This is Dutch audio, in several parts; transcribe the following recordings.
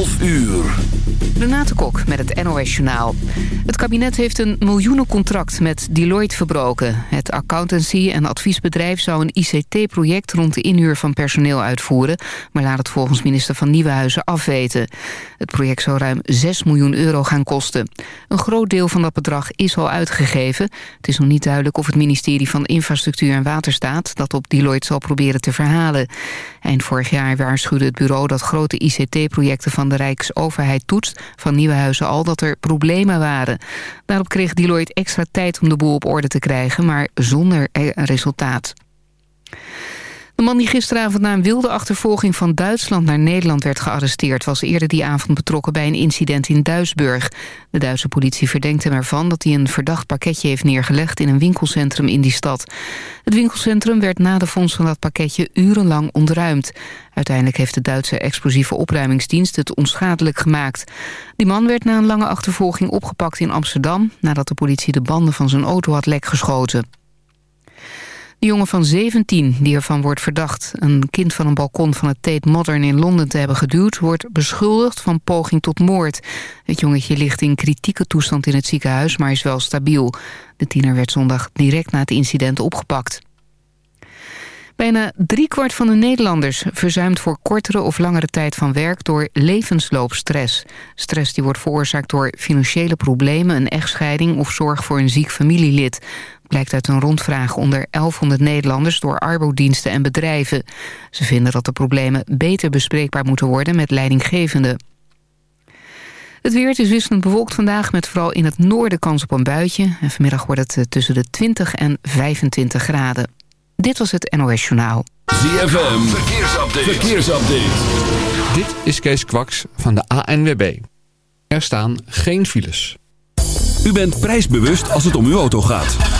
12 uur. Renate Kok met het NOS Journaal. Het kabinet heeft een miljoenencontract met Deloitte verbroken. Het accountancy- en adviesbedrijf zou een ICT-project... rond de inhuur van personeel uitvoeren... maar laat het volgens minister van Nieuwenhuizen afweten. Het project zou ruim 6 miljoen euro gaan kosten. Een groot deel van dat bedrag is al uitgegeven. Het is nog niet duidelijk of het ministerie van Infrastructuur en Waterstaat... dat op Deloitte zal proberen te verhalen. Eind vorig jaar waarschuwde het bureau dat grote ICT-projecten van de Rijksoverheid toetst van Nieuwenhuizen al dat er problemen waren. Daarop kreeg Deloitte extra tijd om de boel op orde te krijgen, maar zonder resultaat. De man die gisteravond na een wilde achtervolging van Duitsland naar Nederland werd gearresteerd... was eerder die avond betrokken bij een incident in Duisburg. De Duitse politie verdenkt hem ervan dat hij een verdacht pakketje heeft neergelegd... in een winkelcentrum in die stad. Het winkelcentrum werd na de vondst van dat pakketje urenlang ontruimd. Uiteindelijk heeft de Duitse explosieve opruimingsdienst het onschadelijk gemaakt. Die man werd na een lange achtervolging opgepakt in Amsterdam... nadat de politie de banden van zijn auto had lek geschoten. De jongen van 17, die ervan wordt verdacht... een kind van een balkon van het Tate Modern in Londen te hebben geduwd... wordt beschuldigd van poging tot moord. Het jongetje ligt in kritieke toestand in het ziekenhuis, maar is wel stabiel. De tiener werd zondag direct na het incident opgepakt. Bijna driekwart van de Nederlanders verzuimt voor kortere of langere tijd van werk door levensloopstress. Stress die wordt veroorzaakt door financiële problemen, een echtscheiding of zorg voor een ziek familielid. Blijkt uit een rondvraag onder 1100 Nederlanders door arbodiensten en bedrijven. Ze vinden dat de problemen beter bespreekbaar moeten worden met leidinggevenden. Het weer is wisselend bewolkt vandaag met vooral in het noorden kans op een buitje. En vanmiddag wordt het eh, tussen de 20 en 25 graden. Dit was het NOS Journaal. ZFM, verkeersupdate. verkeersupdate. Dit is Kees Kwaks van de ANWB. Er staan geen files. U bent prijsbewust als het om uw auto gaat.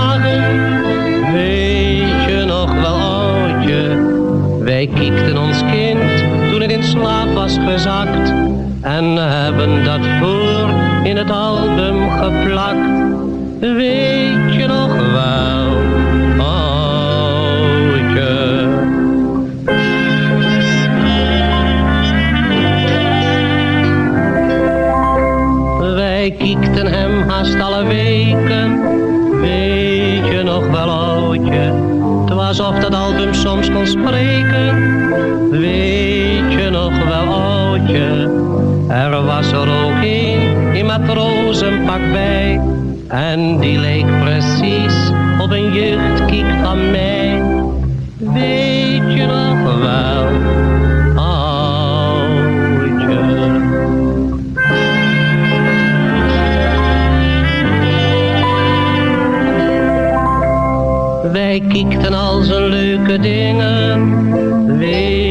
Wij kiekten ons kind toen het in slaap was gezakt. En hebben dat voor in het album geplakt. Weet je nog wel? Er was er ook een in matrozenpak bij. En die leek precies op een jeugdkiek van mij. Weet je nog wel, oudje? Wij kiekten al zijn leuke dingen. Weet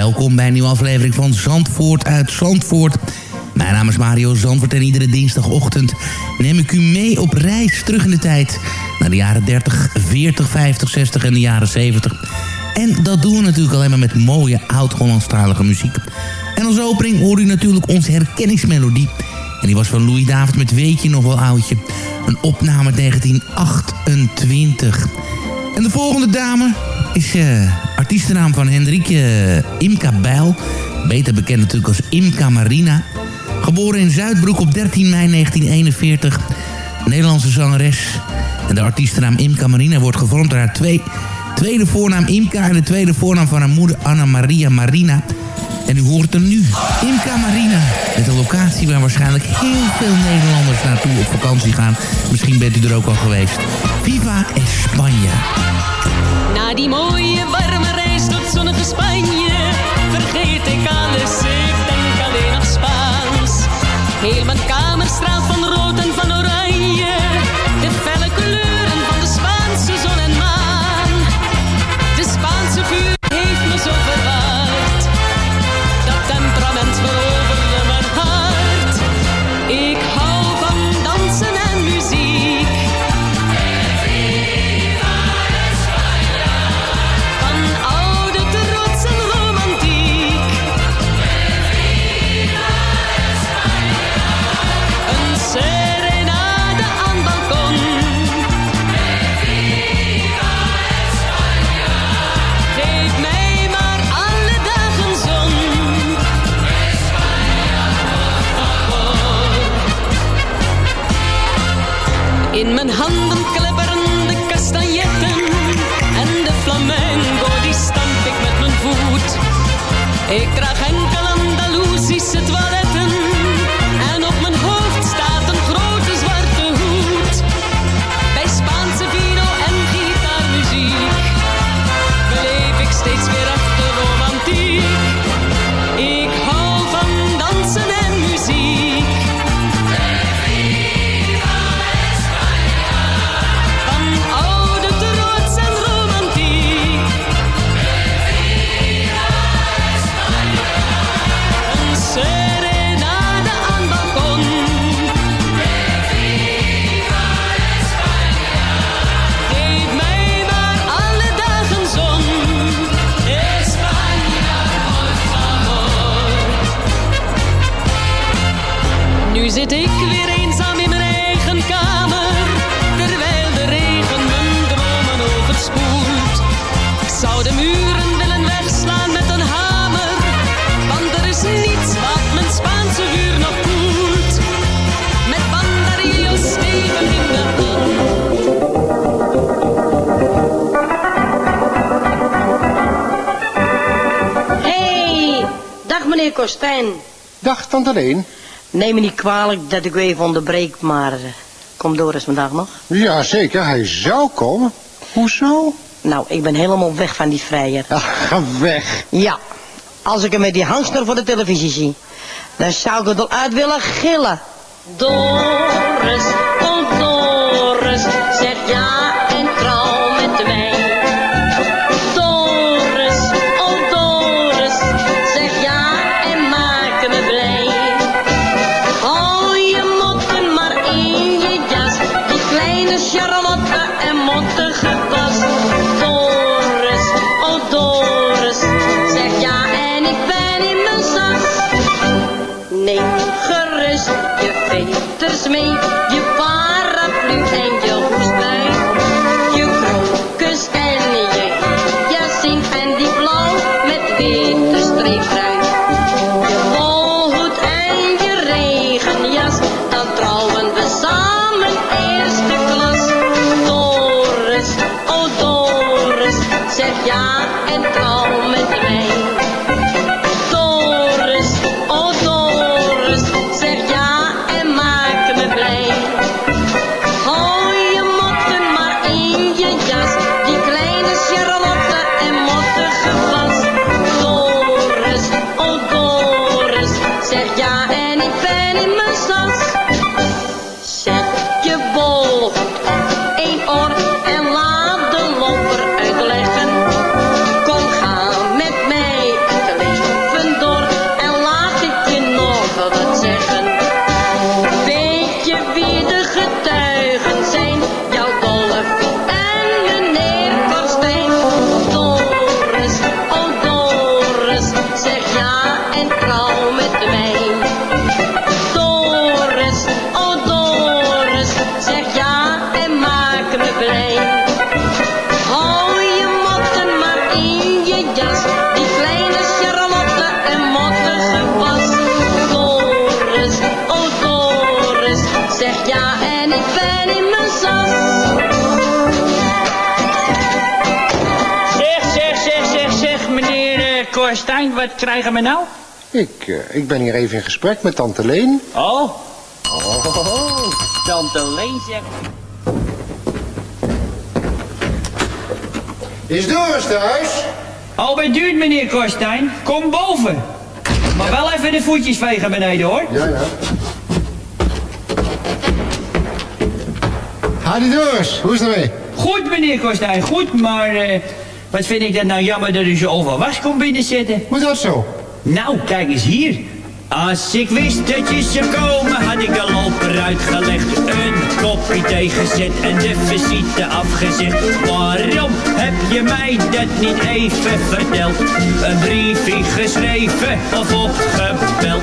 Welkom bij een nieuwe aflevering van Zandvoort uit Zandvoort. Mijn naam is Mario Zandvoort en iedere dinsdagochtend neem ik u mee op reis terug in de tijd... naar de jaren 30, 40, 50, 60 en de jaren 70. En dat doen we natuurlijk alleen maar met mooie oud-Hollandstalige muziek. En als opening hoor u natuurlijk onze herkenningsmelodie. En die was van Louis David met Weet je nog wel oudje. Een opname uit 1928. En de volgende dame is eh artiestennaam van Hendrikje Imka Bijl. Beter bekend natuurlijk als Imka Marina. Geboren in Zuidbroek op 13 mei 1941. Nederlandse zangeres. En de artiestennaam Imka Marina wordt gevormd door haar twee, tweede voornaam Imka... en de tweede voornaam van haar moeder Anna Maria Marina... En u hoort hem nu, Imka Marina. Met een locatie waar waarschijnlijk heel veel Nederlanders naartoe op vakantie gaan. Misschien bent u er ook al geweest. Viva España. Na die mooie warme reis tot zonnige Spanje vergeet ik alles, ik denk alleen nog Spaans. Heel mijn kamer straalt van rood Neem me niet kwalijk dat ik u even onderbreek, maar... eh, Kom Doris vandaag nog? Ja, zeker. Hij zou komen. Hoezo? Nou, ik ben helemaal weg van die vrijer. Ach, ga weg. Ja, als ik hem met die hangster voor de televisie zie... dan zou ik het al uit willen gillen. Doris, wat krijgen we nou? Ik, eh, ik ben hier even in gesprek met tante Leen. Oh. Oh, tante Leen zegt... Is Doris thuis? Al bij duurt, meneer Korstijn. Kom boven. Maar wel even de voetjes vegen beneden, hoor. Ja, ja. Hadi Doris, hoe is het ermee? Goed, meneer Korstijn, goed, maar... eh, wat vind ik dat nou jammer dat u zo over was komt binnenzitten. Hoe dat zo? Nou, kijk eens hier. Als ik wist dat je zou komen, had ik de loper uitgelegd. Een kopje thee gezet en de visite afgezegd. Waarom heb je mij dat niet even verteld? Een briefje geschreven of opgebeld?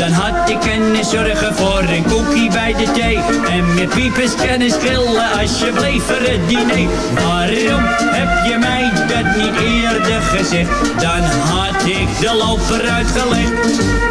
Ik kunnen zorgen voor een koekie bij de thee. En met piepers kunnen schillen als je bleef voor het diner. Waarom heb je mij dat niet eerder gezegd? Dan had ik de loper uitgelegd.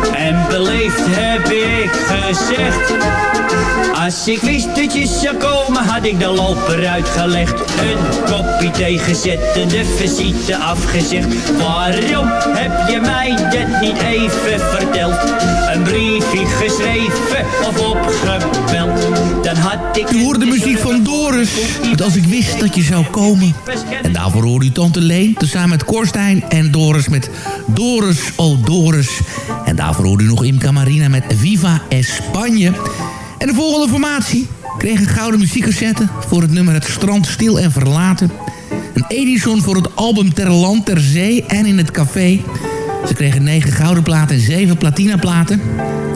En beleefd heb ik gezegd. Als ik wist dat je zou komen, had ik de loper uitgelegd. Een kopje thee gezet en de visite afgezegd. Waarom heb je mij dat niet even verteld? Een briefje geschreven of opgebeld. Dan had ik... U hoorde de muziek van Doris. Want als ik wist dat je zou komen. En daarvoor hoorde u Tante Leen. Tezamen met Korstijn en Doris met Doris, oh Doris. En daarvoor hoorde u nog Imca Marina met Viva España. En de volgende formatie kreeg een gouden muziekcassette... voor het nummer Het Strand Stil en Verlaten. Een Edison voor het album Ter Land, Ter Zee en in het Café. Ze kregen negen gouden platen en zeven platinaplaten.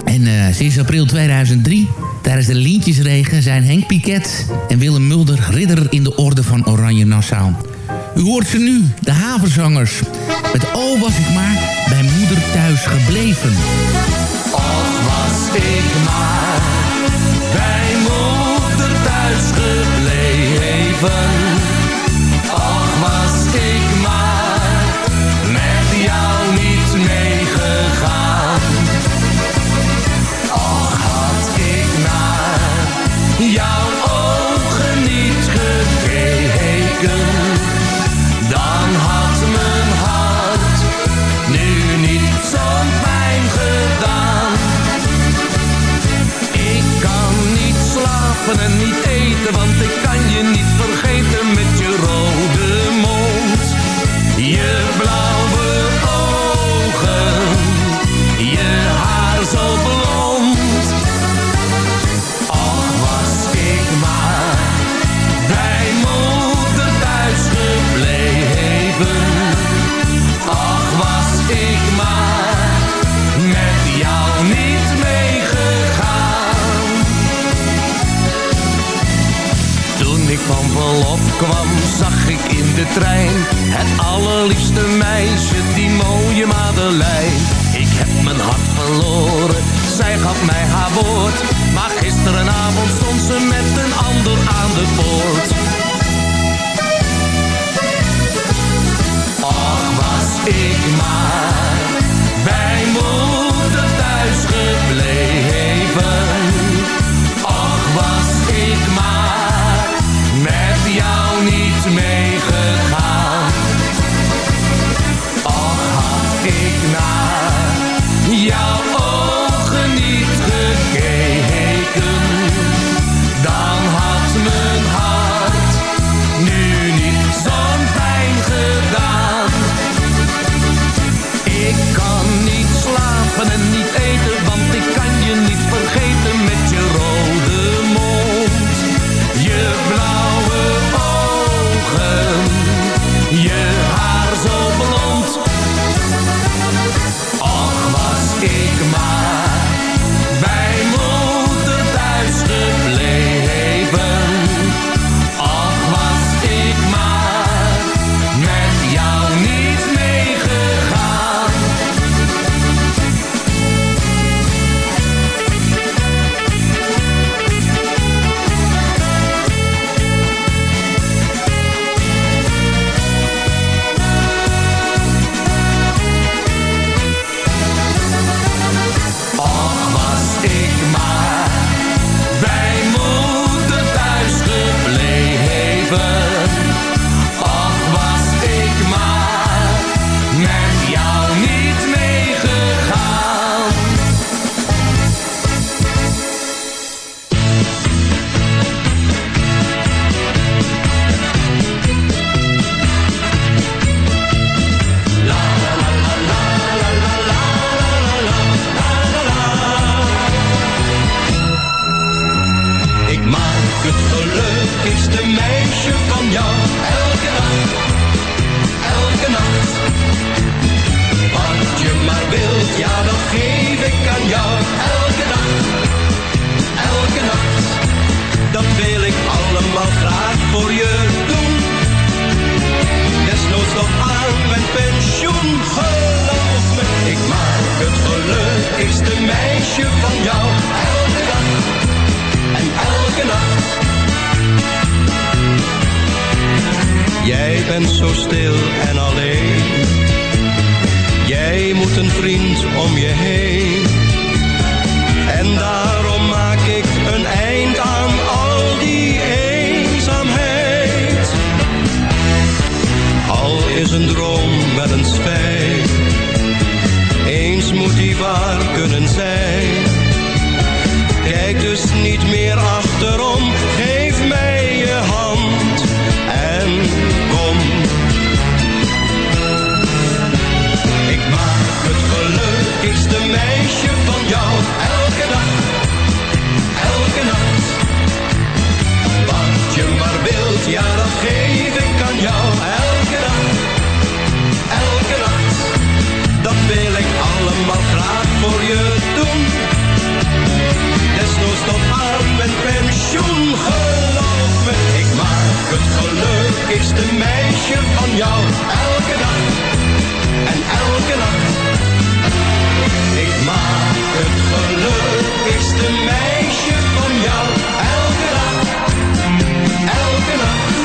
En eh, sinds april 2003 Tijdens de Lientjesregen zijn Henk Piquet en Willem Mulder ridder in de orde van Oranje Nassau. U hoort ze nu, de havenzangers. Met O was ik maar bij moeder thuis gebleven. Och was ik maar bij moeder thuis gebleven. Je niet van verlof kwam, zag ik in de trein het allerliefste meisje, die mooie Madeleine. Ik heb mijn hart verloren, zij gaf mij haar woord. Maar gisterenavond stond ze met een ander aan de poort. Och, was ik maar bij jou elke nacht, elke nacht. Wat je maar wilt, ja dan Jij bent zo stil en alleen. Jij moet een vriend om je heen. En daarom maak ik een eind aan al die eenzaamheid. Al is een droom wel een spijt. Eens moet die waar kunnen zijn. Kijk dus niet meer achterom een meisje van jou elke dag en elke nacht. Ik maak het gelukkigste meisje van jou elke dag, elke nacht.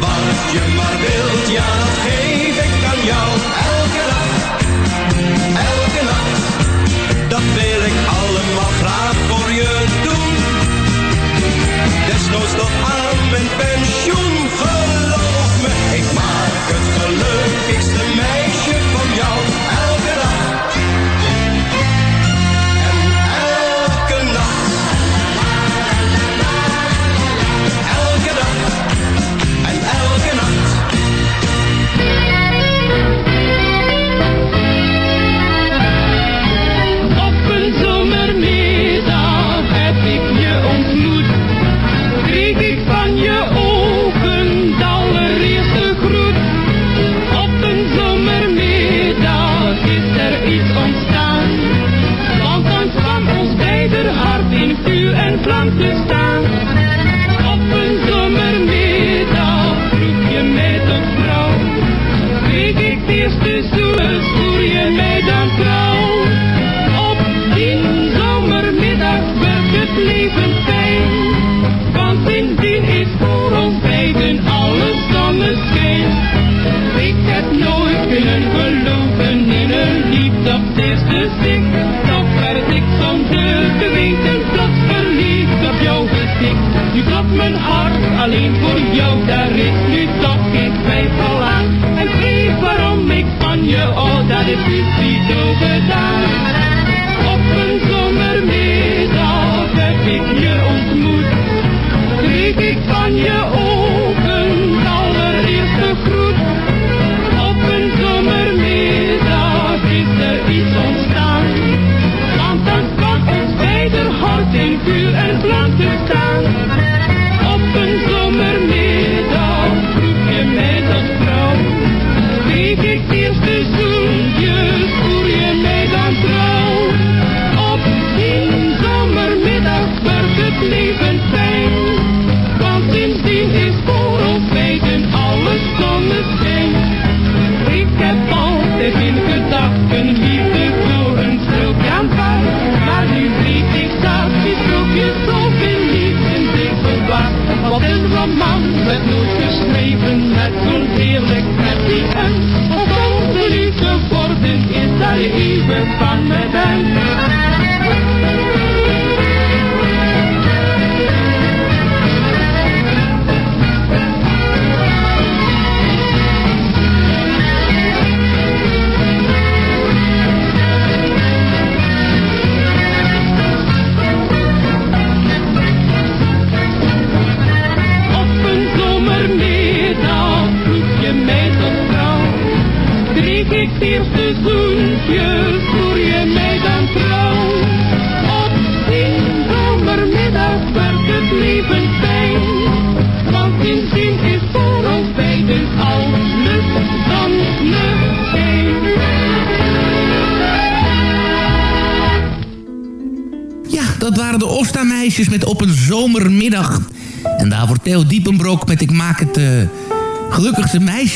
Wat je maar wilt, ja dat geeft.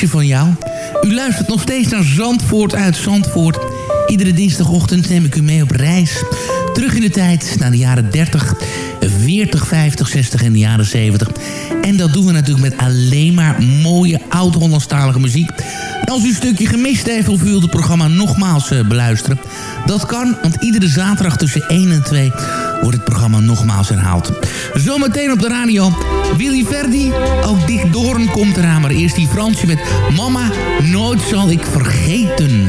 van jou. U luistert nog steeds naar Zandvoort uit Zandvoort. Iedere dinsdagochtend neem ik u mee op reis. Terug in de tijd naar de jaren 30, 40, 50, 60 en de jaren 70. En dat doen we natuurlijk met alleen maar mooie oud-Hollandstalige muziek als u een stukje gemist heeft of u wilt het programma nogmaals uh, beluisteren... dat kan, want iedere zaterdag tussen 1 en 2 wordt het programma nogmaals herhaald. Zometeen op de radio Willy Verdi. Ook Dick Doorn komt eraan, maar eerst die Fransje met Mama, nooit zal ik vergeten.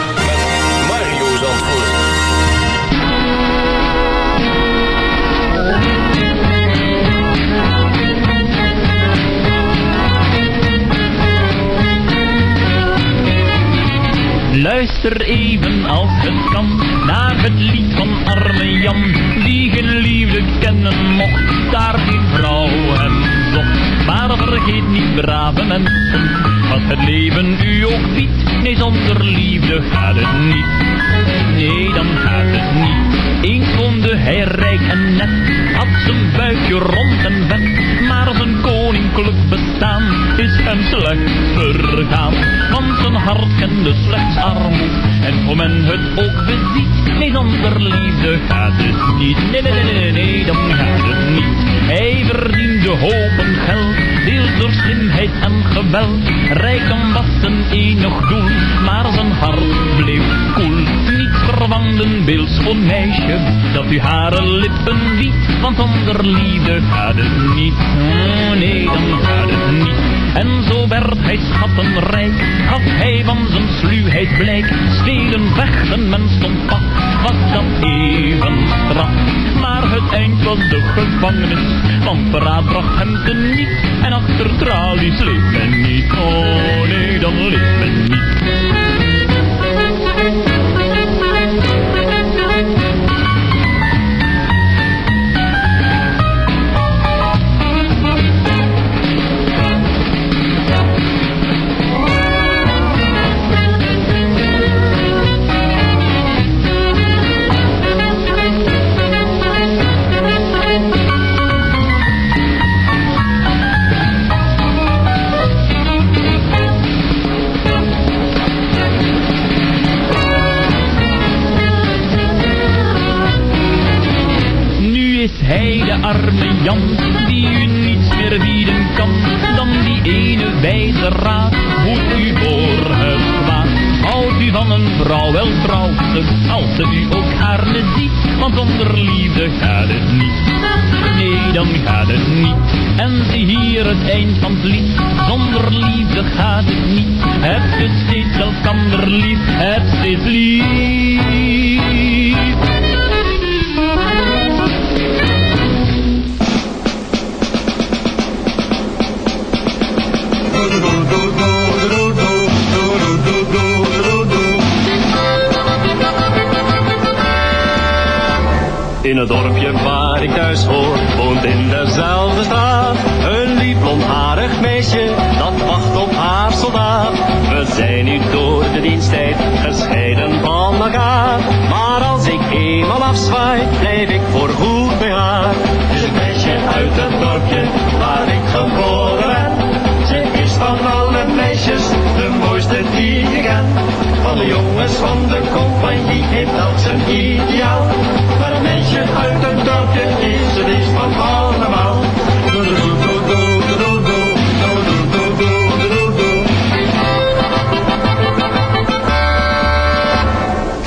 Luister even als het kan naar het lied van arme Jan, die geen liefde kennen mocht, daar geen vrouw hem zocht. Maar vergeet niet, brave mensen, wat het leven u ook biedt, nee zonder liefde gaat het niet. Nee, dan gaat het niet. Eens woonde hij rijk en net, had zijn buikje rond en vet, maar zijn koninklijk bestaan is hem slecht vergaan. Want zijn hart kende slechts armoed. En hoe men het ook beziet, nee, zonder liefde gaat het niet. Nee, nee, nee, nee, nee, dan gaat het niet. Hij verdiende hopen geld, deels door slimheid en geweld. Rijkdom was zijn enig doel, maar zijn hart bleef koel. Verwanden beeldschoon meisje, dat u hare lippen wiet. Want zonder liefde gaat het niet, oh, nee, dan gaat het niet. En zo werd hij schattenrijk, gaf hij van zijn sluwheid blijk. Stelen, vechten, men stond vast, was dat even straf. Maar het eind was de gevangenis, want verraad bracht hem te niet. En achter tralies leeft men niet, oh nee, dan leeft men niet.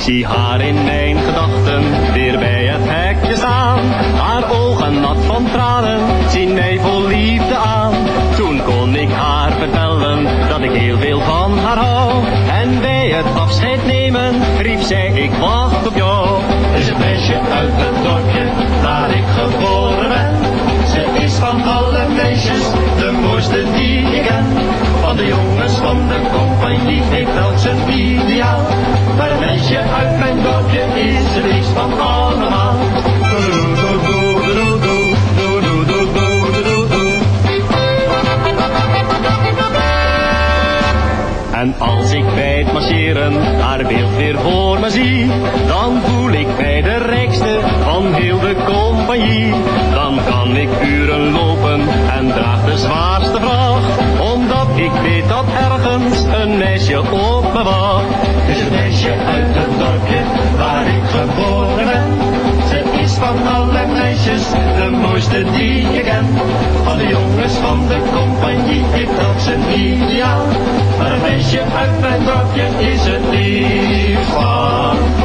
Zie haar in mijn gedachten weer bij het hekje staan. Haar ogen nat van tranen zien mij vol liefde aan. Toen kon ik haar vertellen dat ik heel veel van haar hou. En bij het afscheid nemen riep zij ik wacht op jou. Is een meisje uit het dorpje waar ik geboren ben. Ze is van alle meisjes de mooiste die ik ken. Van de jongens van de compagnie heeft elk zijn ideaal. Je uit mijn dorpje is het liefst van allemaal. En als ik bij het marcheren haar beeld weer voor me zie, dan voel ik mij de rijkste van heel de compagnie. Dan kan ik uren lopen en draag de zwaarste vracht, omdat ik weet dat ergens een meisje op me wacht. Dus een meisje uit geboren ben. Ze is van alle meisjes de mooiste die ik ken. Van de jongens van de compagnie heeft dat zijn ideaal. Maar een meisje uit mijn dorpje is het liefst van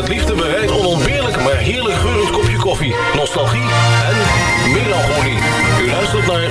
met liefde bereid onontbeerlijk maar heerlijk geurend kopje koffie, nostalgie en melancholie. U luistert naar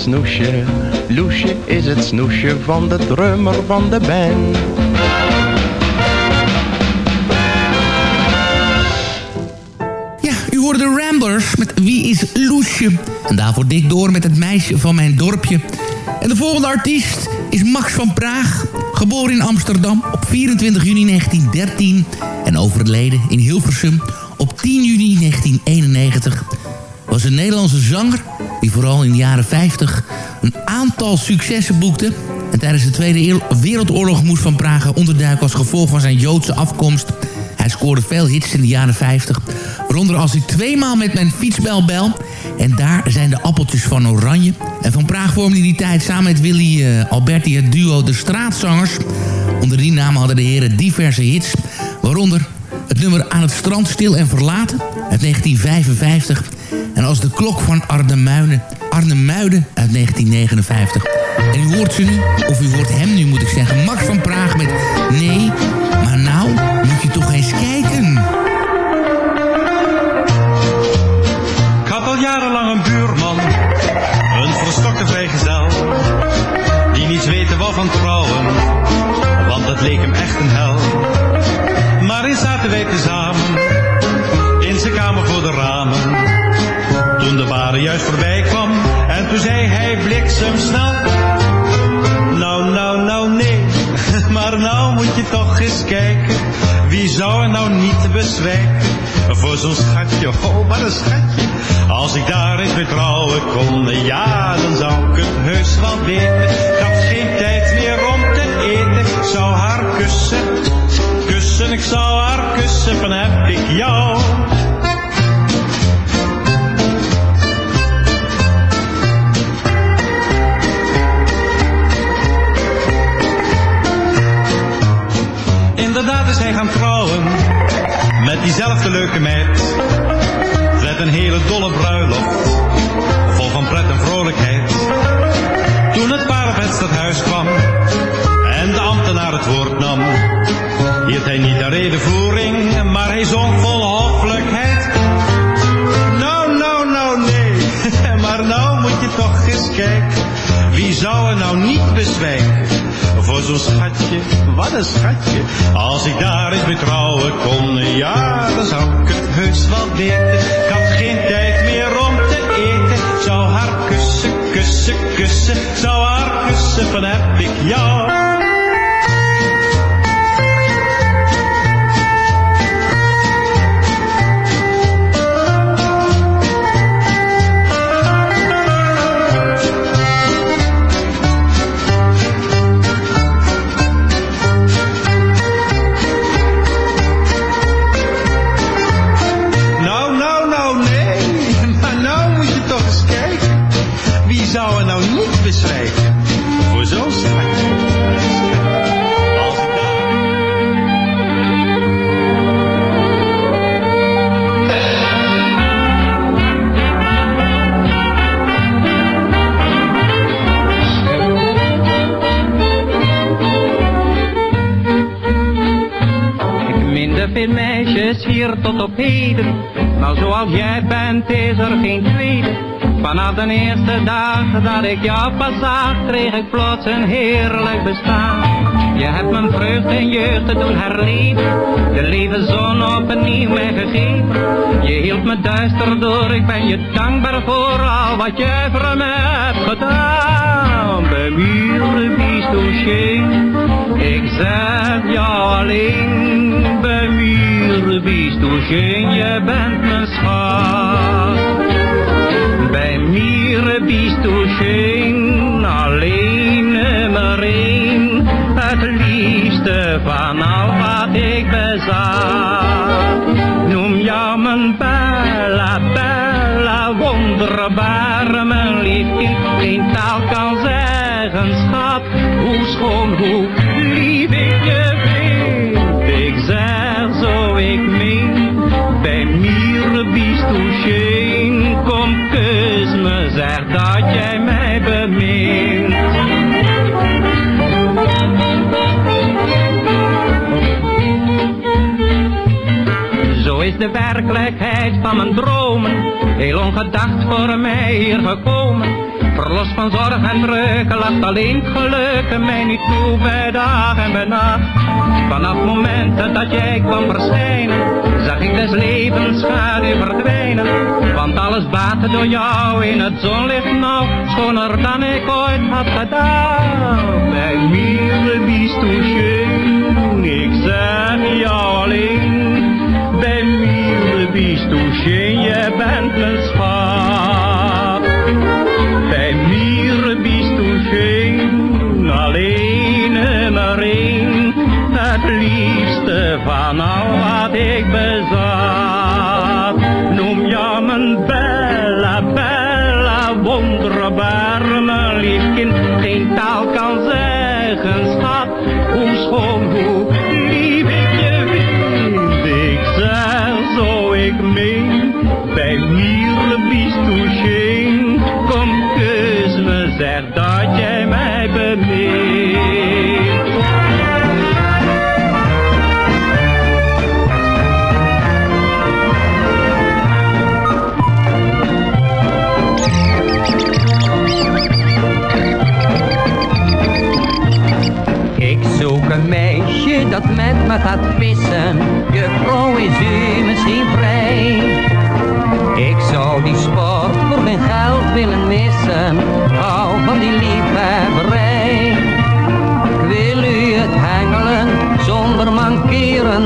Snoesje? Loesje is het snoesje van de drummer van de band. Ja, u hoorde de Ramblers met Wie is Loesje? En daarvoor dik door met het meisje van mijn dorpje. En de volgende artiest is Max van Praag. Geboren in Amsterdam op 24 juni 1913. En overleden in Hilversum op 10 juni 1991. Was een Nederlandse zanger die vooral in de jaren 50 een aantal successen boekte. En tijdens de Tweede Wereldoorlog moest Van Praag onderduiken als gevolg van zijn Joodse afkomst. Hij scoorde veel hits in de jaren 50. Waaronder als ik tweemaal met mijn fietsbel bel. En daar zijn de appeltjes van oranje. En Van Praag vormde die tijd samen met Willy eh, Alberti het duo De Straatzangers. Onder die naam hadden de heren diverse hits. Waaronder het nummer Aan het strand stil en verlaten uit 1955. En als de klok van Arnhemuiden, Arnhemuiden uit 1959. En u hoort ze nu, of u hoort hem nu moet ik zeggen. Max van Praag met Nee, maar nou moet je toch eens kijken. Ik had al jarenlang een buurman, een verstokte vrijgezel, die niets weten wou van trouwen, want het leek hem echt een hel. Maar eens zaten wij tezamen, in zijn kamer voor de ramen, de ware juist voorbij kwam, en toen zei hij bliksemsnel, nou, nou, nou, nee, maar nou moet je toch eens kijken, wie zou er nou niet bezwijken, voor zo'n schatje, oh, wat een schatje. Als ik daar eens mee trouwen kon, ja, dan zou ik het heus wel weten. Ik had geen tijd meer om te eten, zou haar kussen, kussen, ik zou haar kussen, van heb ik jou. Hij gaan trouwen, met diezelfde leuke meid. Met een hele dolle bruiloft, vol van pret en vrolijkheid. Toen het paar het stadhuis kwam, en de ambtenaar het woord nam, hield hij niet de redenvoering, maar hij zong vol hoffelijkheid. Nou, nou, nou, nee, maar nou moet je toch eens kijken, wie zou er nou niet bezwijken? Zo'n schatje, wat een schatje. Als ik daar eens mee kon, ja, dan zou ik het heus wel weten. Ik had geen tijd meer om te eten. Zou haar kussen, kussen, kussen. Zou haar kussen, van heb ik jou. Tot op heden. Maar zoals jij bent is er geen tweede. Vanaf de eerste dag dat ik jou pas zag, kreeg ik plots een heerlijk bestaan. Je hebt mijn vreugde en jeugd te doen herleven, de levenzon opnieuw mij gegeven. Je hield me duister door, ik ben je dankbaar voor al wat jij voor me hebt gedaan. Bij muren wie touché, ik zeg jou alleen. Bij wie touché, je bent mijn schat. Bij mieren alleen nummer één. Het liefste van al wat ik bezat. Noem jou mijn bella, bella, wonderbaar, mijn lief kind. Geen taal kan zeggen, schat, hoe schoon, hoe touché. Kom kus me, zeg dat jij mij bemint. Zo is de werkelijkheid van mijn dromen heel ongedacht voor mij hier gekomen. Verlost van zorg en druk, lacht alleen geluk mij niet toe bij dag en bij nacht. Vanaf het moment dat jij kwam verschijnen, zag ik des levens schaduw verdwijnen. Want alles baatte door jou in het zonlicht nou, schoner dan ik ooit had gedaan. Bij mir bist ik zeg jou alleen. Bij mir bist je bent mijn van al wat ik bezat. Noem jou mijn bella, bella, wonderbaar, mijn lief kind. Geen taal gaat vissen. Juffrouw, is u misschien vrij? Ik zou die sport voor geen geld willen missen. Hou van die liefhebberij. Ik wil u het hengelen zonder mankeren.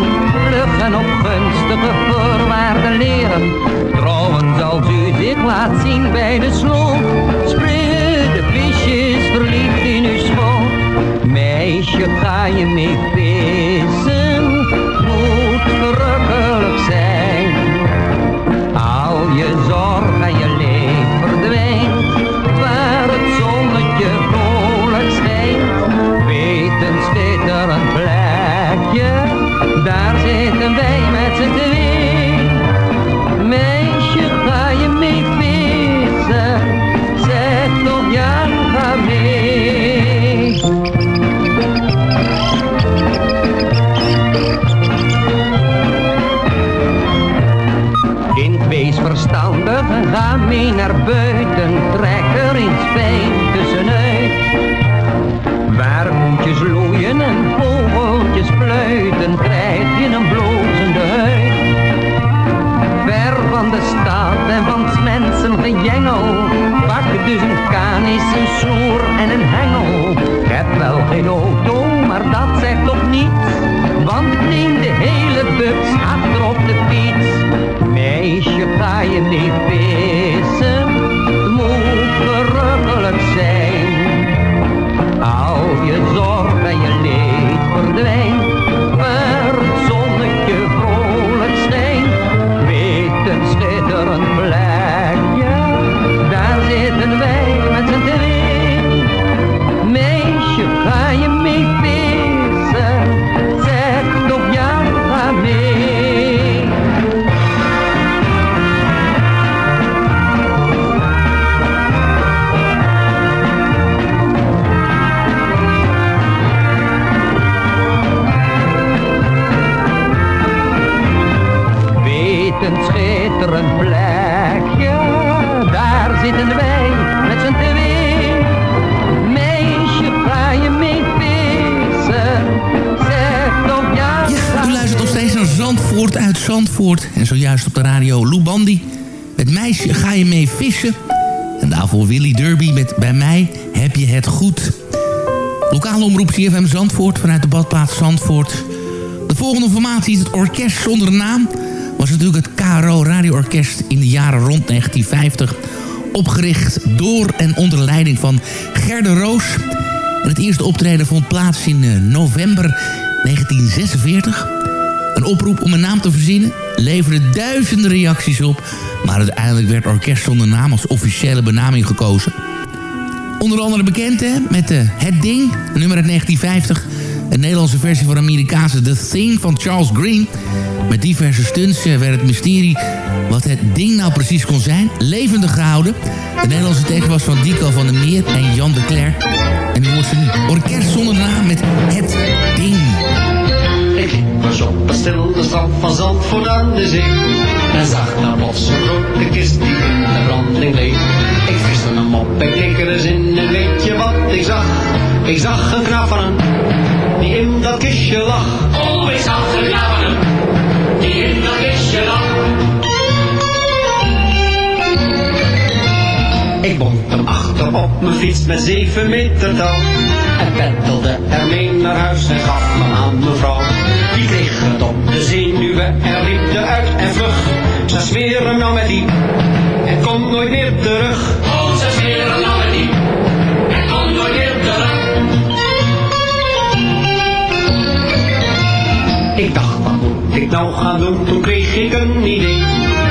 Vlug en op gunstige voorwaarden leren. Trouwens, als u zich laat zien bij de sloot. Springen de visjes verliefd in uw schoot. Meisje, ga je mee vissen? Heb wel ga je mee vissen. En daarvoor Willy Derby met Bij mij heb je het goed. Lokale omroep CFM Zandvoort vanuit de badplaats Zandvoort. De volgende formatie is het Orkest Zonder Naam. Was natuurlijk het KRO Radioorkest in de jaren rond 1950. Opgericht door en onder leiding van Gerde Roos. Het eerste optreden vond plaats in eh, november 1946. Een oproep om een naam te verzinnen leverde duizenden reacties op... maar uiteindelijk werd Orkest Zonder Naam als officiële benaming gekozen. Onder andere bekend hè, met uh, Het Ding, nummer uit 1950... een Nederlandse versie van Amerikaanse The Thing van Charles Green... Met diverse stunts uh, werd het mysterie wat het ding nou precies kon zijn... levendig gehouden. De Nederlandse tekst was van Dico van der Meer en Jan de Cler. En u hoort ze nu. Orkest zonder naam met Het Ding. Eens op een stille strand van Zandvoort aan de zee. En zag daar plots een grote kist die in de branding leeg. Ik viste hem op en keek er eens in en weet je wat ik zag? Ik zag een hem, die in dat kistje lag. Oh, ik zag een hem, die in dat kistje lag. Ik bond hem achter op mijn fiets met zeven meter touw. Peddelde ermee naar huis en gaf hem aan mevrouw. Die kreeg het op de zenuwen en riep eruit en vlug. Ze smeren hem nou met die en komt nooit meer terug. Oh, ze smeren hem nou met die en komt nooit meer terug. Ik dacht, wat moet ik nou gaan doen? Toen kreeg ik een idee.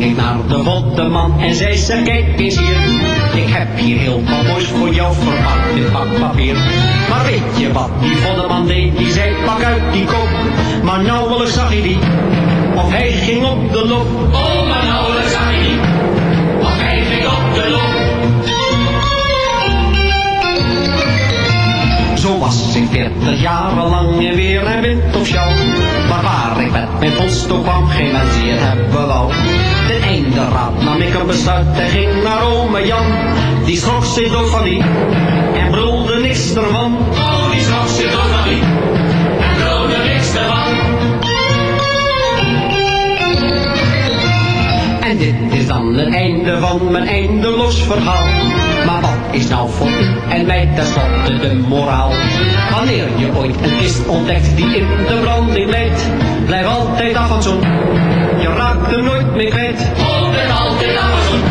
ik naar de botteman en zei ze kijk eens hier. Ik heb hier heel wat moois voor jou verpakt in pakpapier. Maar weet je wat die voddeman deed? Die zei pak uit die kop. Maar nauwelijks zag hij die. Of hij ging op de loop. Oh, maar nauwelijks zag hij die. Of hij ging op de loop. Zo was ik veertig jaren lang in weer en wind of sjouw. Maar waar ik met mijn post kwam, geen mens die het hebben wou. Ten einde raad nam ik een besluit en ging naar ome Jan. Die schrok zich dood van die en brulde niks ervan. Oh, die schrok zich dood van die en brulde niks ervan. En dit is dan het einde van mijn eindeloos verhaal. Maar wat is nou voor en mij tenslotte de moraal? Wanneer je ooit een kist ontdekt die in de branding leidt, blijf altijd af van zo'n. Je raakt hem nooit meer kwijt. Blijf altijd af van zo'n.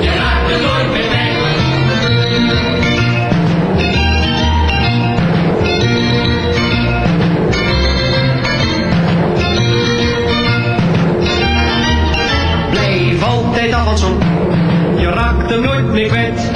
Je raakt hem nooit meer kwijt. Blijf altijd af van zo'n. Je raakt hem nooit meer kwijt.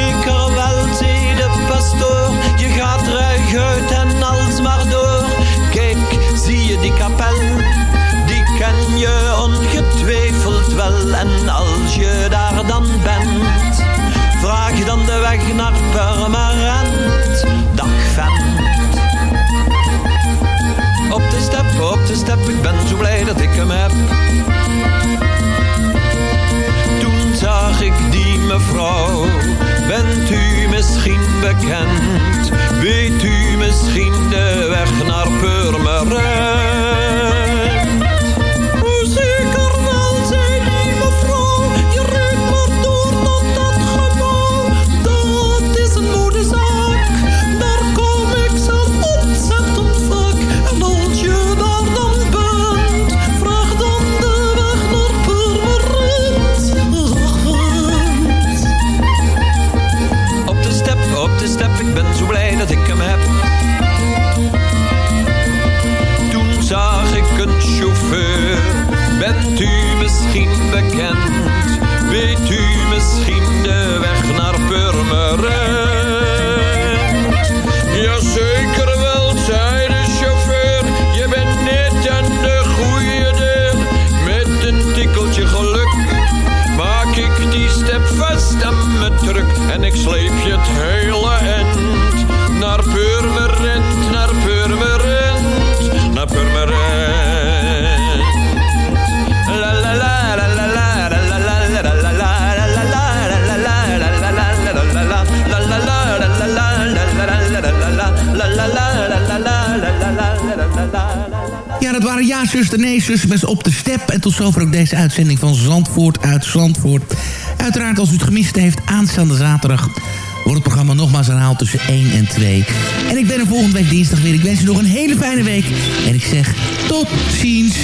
think of vrienden. ja, zuster, nee, zus, best op de step. En tot zover ook deze uitzending van Zandvoort uit Zandvoort. Uiteraard, als u het gemist heeft, aanstaande zaterdag... wordt het programma nogmaals herhaald tussen 1 en 2. En ik ben er volgende week dinsdag weer. Ik wens u nog een hele fijne week. En ik zeg tot ziens.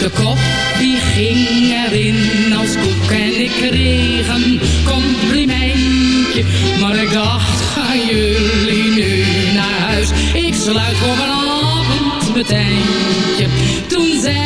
De kop die ging erin als koek en ik kreeg een complimentje. Maar ik dacht, gaan jullie nu naar huis? Ik sluit voor vanavond mijn tentje. Toen zei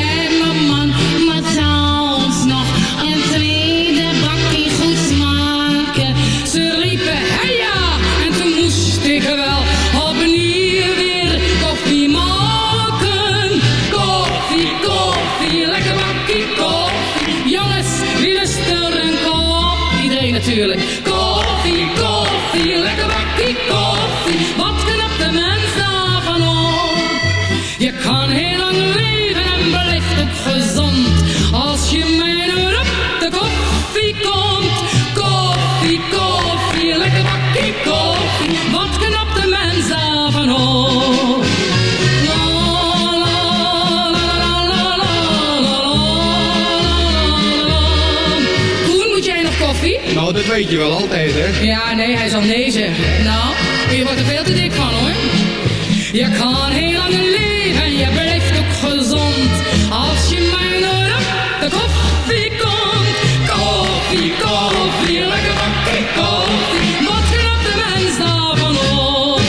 weet je wel altijd, hè? Ja, nee, hij zal nee zeggen. Nou, je wordt er veel te dik van hoor. Je kan heel lang leven en je blijft ook gezond. Als je maar naar de koffie komt. Koffie, koffie, lekker bakje koffie. Wat knapt de mens daarvan op?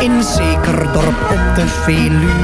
In zeker dorp op de Veluwe.